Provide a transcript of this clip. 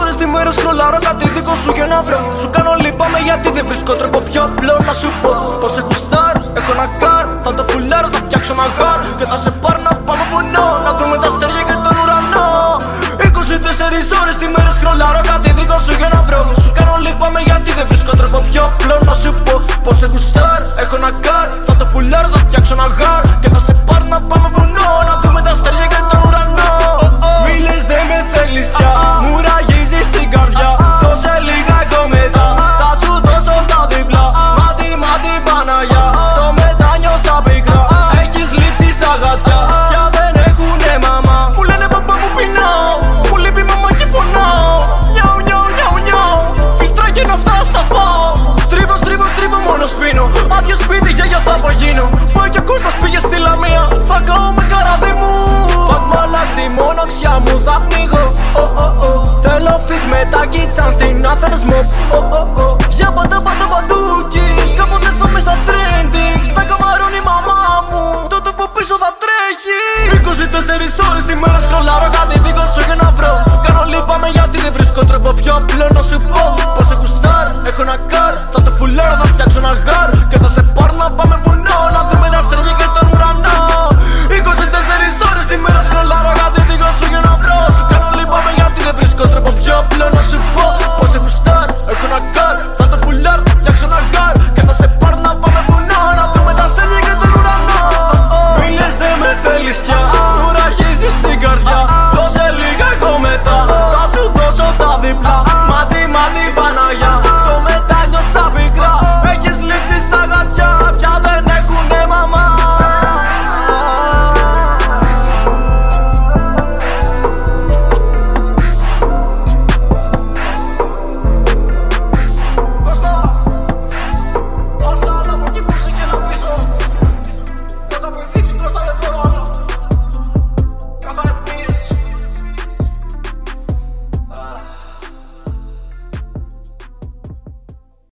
ώρες τη μέρα σχολάρω κάτι δικό σου για να βρω. Σου κάνω λυπάμαι γιατί δεν βρίσκω τρόπο πιο απλό να σου πω. Πως σε γουστάρω, έχω ένα κάρ Θα το φουλάρω, θα φτιάξω ένα χάρ Και θα σε πάρω να πάμε βουνό Να δούμε τα αστέρια και τον ουρανό. 24 ώρες τη μέρα σχολάρω κάτι δικό σου για να βρω. Σου κάνω λυπάμαι γιατί δεν βρίσκω τρόπο πιο απλό να σου πω. Πως σε γουστάρω, έχω ένα κάρ Θα το φουλάρω, θα φτιάξω ένα χάρ Και θα σε χανασμό oh, oh, oh. Για πάντα πάντα παντούκης Κάποτε θα είμαι στα trending Στα καμαρώνει η μαμά μου. Τότε που πίσω θα τρέχει. 24 ώρες τη μέρα σχολάρω κάτι δίκο σου για να βρω. Σου κάνω λείπαμε γιατί δεν βρίσκω τρόπο πιο απλό να σου πω. Πως έχω στάρ, έχω ένα καρ. Θα το φουλάρω, θα φτιάξω ένα γάρ. Και θα σε πάρω να πάμε βουνό Να δούμε τα αστέρια και τον ουρανό. 24 ώρες τη μέρα σχολάρω κάτι δίκο σου για να βρω. Σου κάνω λείπαμε γιατί δεν βρίσκω τρόπο πιο απλό να σου πω.